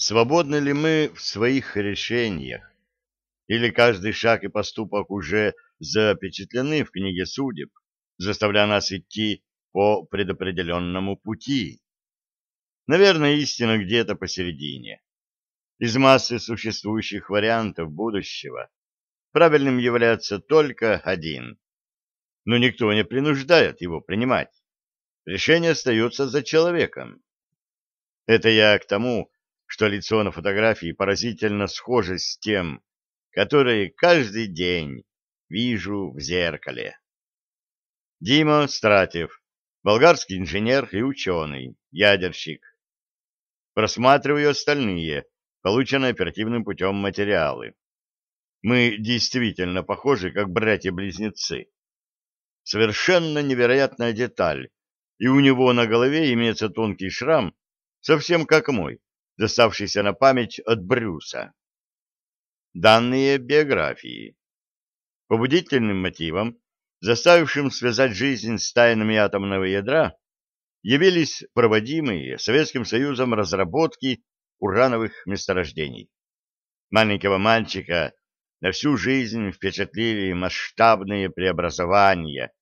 Свободны ли мы в своих решениях? Или каждый шаг и поступок уже запечатлены в книге судеб, заставляя нас идти по предопределенному пути? Наверное, истина где-то посередине. Из массы существующих вариантов будущего правильным является только один. Но никто не принуждает его принимать. Решение остается за человеком. Это я к тому, что лицо на фотографии поразительно схоже с тем, которое каждый день вижу в зеркале. Дима Стратев, болгарский инженер и ученый, ядерщик. Просматриваю остальные, полученные оперативным путем материалы. Мы действительно похожи, как братья-близнецы. Совершенно невероятная деталь, и у него на голове имеется тонкий шрам, совсем как мой, доставшийся на память от Брюса. Данные биографии. Побудительным мотивом, заставившим связать жизнь с тайнами атомного ядра, явились проводимые Советским Союзом разработки урановых месторождений. Маленького мальчика на всю жизнь впечатлили масштабные преобразования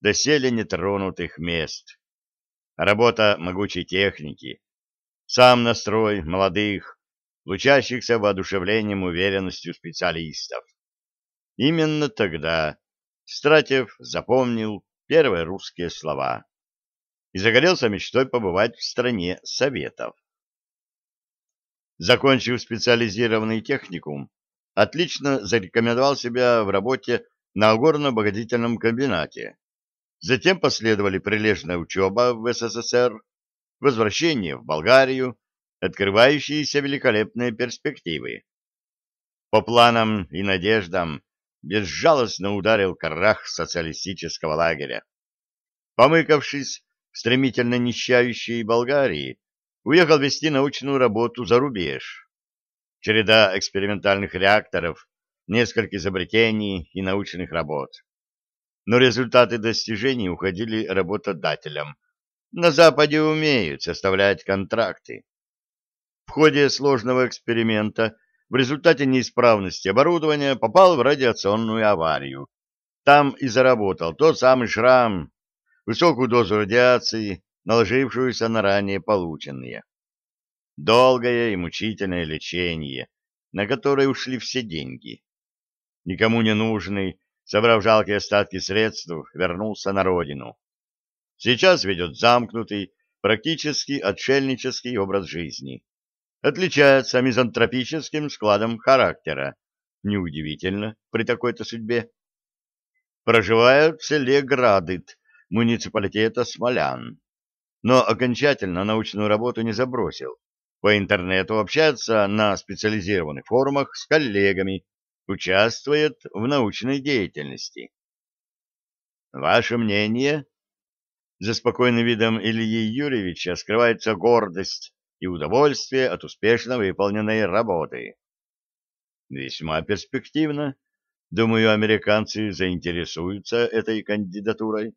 доселе нетронутых мест. Работа могучей техники, сам настрой молодых, лучащихся воодушевлением уверенностью специалистов. Именно тогда Стратев запомнил первые русские слова и загорелся мечтой побывать в стране Советов. Закончив специализированный техникум, отлично зарекомендовал себя в работе на огорно-обогатительном комбинате. Затем последовали прилежная учеба в СССР, возвращение в Болгарию, открывающиеся великолепные перспективы. По планам и надеждам безжалостно ударил крах социалистического лагеря. Помыкавшись в стремительно нищающей Болгарии, уехал вести научную работу за рубеж. Череда экспериментальных реакторов, несколько изобретений и научных работ. Но результаты достижений уходили работодателям, на Западе умеют составлять контракты. В ходе сложного эксперимента в результате неисправности оборудования попал в радиационную аварию. Там и заработал тот самый шрам, высокую дозу радиации, наложившуюся на ранее полученные. Долгое и мучительное лечение, на которое ушли все деньги. Никому не нужный, собрав жалкие остатки средств, вернулся на родину. Сейчас ведет замкнутый, практически отшельнический образ жизни. Отличается мизантропическим складом характера. Неудивительно при такой-то судьбе. Проживает в селе Градыт, муниципалитета Смолян. Но окончательно научную работу не забросил. По интернету общается на специализированных форумах с коллегами, участвует в научной деятельности. Ваше мнение? За спокойным видом Ильи Юрьевича скрывается гордость и удовольствие от успешно выполненной работы. Весьма перспективно. Думаю, американцы заинтересуются этой кандидатурой.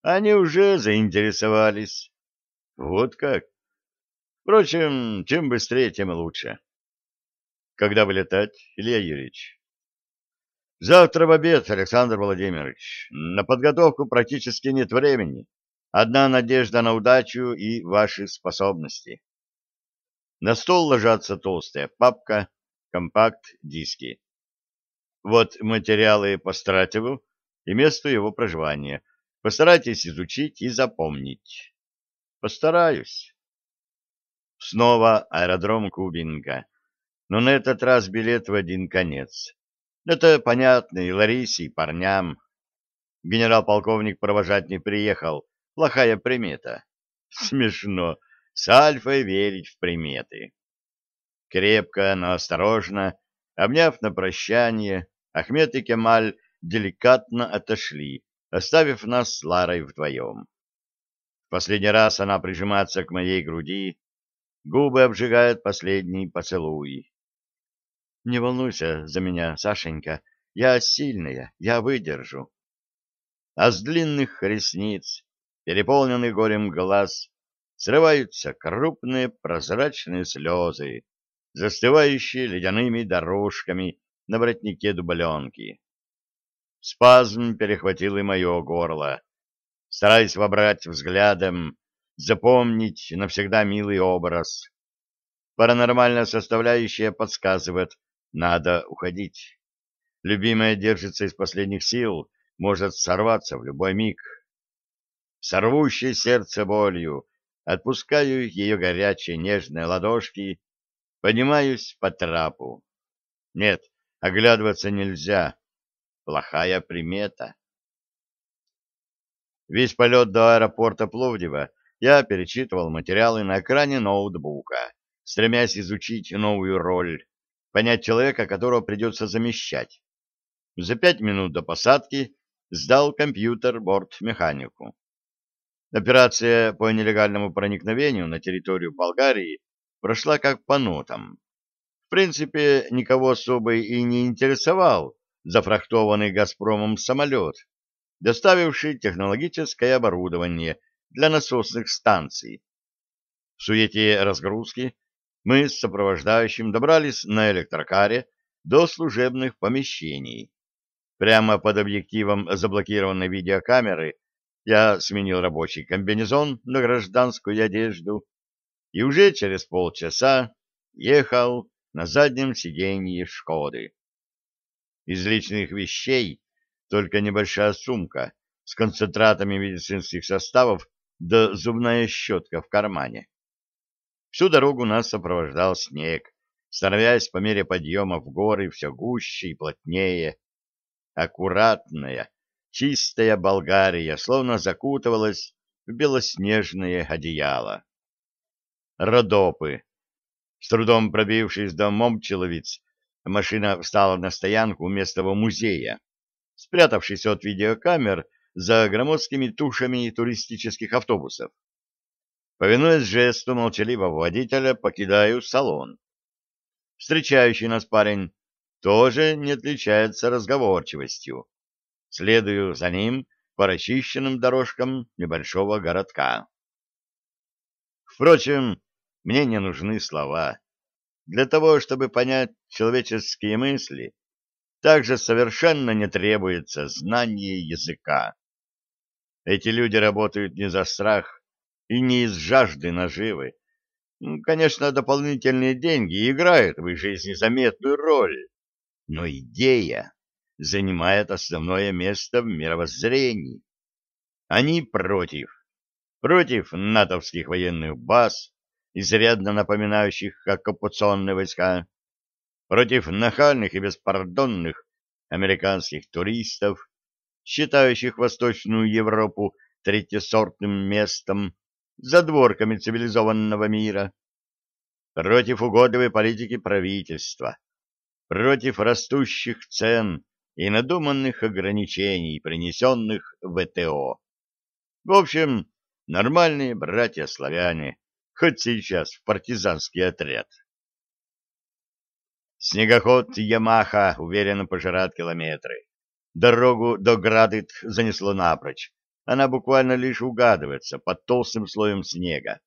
Они уже заинтересовались. Вот как. Впрочем, чем быстрее, тем лучше. Когда вылетать, Илья Юрьевич? Завтра в обед, Александр Владимирович. На подготовку практически нет времени. Одна надежда на удачу и ваши способности. На стол ложатся толстая папка, компакт, диски. Вот материалы по Стратеву и месту его проживания. Постарайтесь изучить и запомнить. Постараюсь. Снова аэродром Кубинка. Но на этот раз билет в один конец. Это понятно и Ларисе, и парням. Генерал-полковник провожать не приехал. Плохая примета. Смешно. С Альфой верить в приметы. Крепко, но осторожно, обняв на прощание, Ахмед и Кемаль деликатно отошли, оставив нас с Ларой вдвоем. В последний раз она прижимается к моей груди, губы обжигают последний поцелуй. Не волнуйся за меня, Сашенька, я сильная, я выдержу. А с длинных ресниц, переполненных горем глаз, срываются крупные прозрачные слезы, застывающие ледяными дорожками на воротнике дубленки. Спазм перехватил и мое горло. Стараясь вобрать взглядом, запомнить навсегда милый образ. Паранормальная составляющая подсказывает, надо уходить. Любимая держится из последних сил, может сорваться в любой миг. Сорвущее сердце болью, отпускаю ее горячие нежные ладошки, поднимаюсь по трапу. Нет, оглядываться нельзя. Плохая примета. Весь полет до аэропорта Пловдива я перечитывал материалы на экране ноутбука, стремясь изучить новую роль, понять человека, которого придется замещать. За пять минут до посадки сдал компьютер бортмеханику. Операция по нелегальному проникновению на территорию Болгарии прошла как по нотам. В принципе, никого особо и не интересовал зафрахтованный «Газпромом» самолет, доставивший технологическое оборудование для насосных станций. В суете разгрузки мы с сопровождающим добрались на электрокаре до служебных помещений. Прямо под объективом заблокированной видеокамеры я сменил рабочий комбинезон на гражданскую одежду и уже через полчаса ехал на заднем сиденье «Шкоды». Из личных вещей только небольшая сумка с концентратами медицинских составов да зубная щетка в кармане. Всю дорогу нас сопровождал снег, становясь по мере подъема в горы все гуще и плотнее. Аккуратная, чистая Болгария словно закутывалась в белоснежное одеяло. Родопы. С трудом пробившись до Момчеловиц, машина встала на стоянку у местного музея, спрятавшись от видеокамер за громоздкими тушами туристических автобусов. Повинуясь жесту молчаливого водителя, покидаю салон. Встречающий нас парень тоже не отличается разговорчивостью. Следую за ним по расчищенным дорожкам небольшого городка. Впрочем, мне не нужны слова. Для того, чтобы понять человеческие мысли, также совершенно не требуется знание языка. Эти люди работают не за страх и не из жажды наживы. Конечно, дополнительные деньги играют в их жизни заметную роль, но идея занимает основное место в мировоззрении. Они против. Против натовских военных баз, изрядно напоминающих оккупационные войска, против нахальных и беспардонных американских туристов, считающих Восточную Европу третьесортным местом, задворками цивилизованного мира, против угодливой политики правительства, против растущих цен и надуманных ограничений, принесенных ВТО. В общем, нормальные братья-славяне, хоть сейчас в партизанский отряд. Снегоход «Ямаха» уверенно пожирает километры. Дорогу до Градыт занесло напрочь. Она буквально лишь угадывается под толстым слоем снега.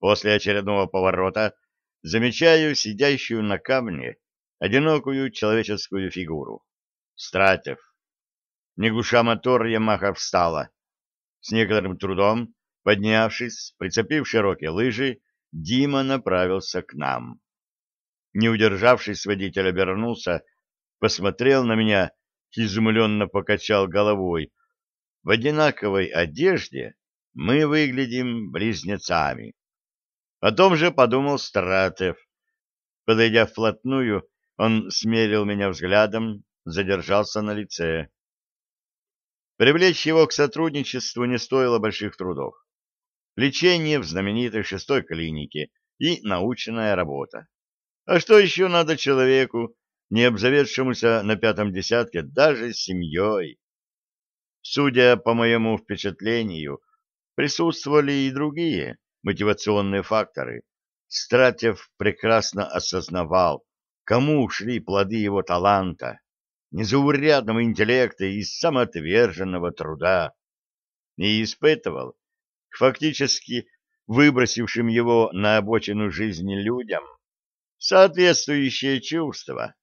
После очередного поворота замечаю сидящую на камне одинокую человеческую фигуру. Стратев. Не глуша мотор, Ямаха встала. С некоторым трудом, поднявшись, прицепив широкие лыжи, Дима направился к нам. Не удержавшись, водитель обернулся, посмотрел на меня изумленно покачал головой. В одинаковой одежде мы выглядим близнецами. О том же подумал Стратев. Подойдя вплотную, он смерил меня взглядом, задержался на лице. Привлечь его к сотрудничеству не стоило больших трудов. Лечение в знаменитой шестой клинике и научная работа. А что еще надо человеку, не обзаведшемуся на пятом десятке даже семьей. Судя по моему впечатлению, присутствовали и другие мотивационные факторы. Стратев прекрасно осознавал, кому ушли плоды его таланта, незаурядного интеллекта и самоотверженного труда, и испытывал фактически выбросившим его на обочину жизни людям соответствующее чувство.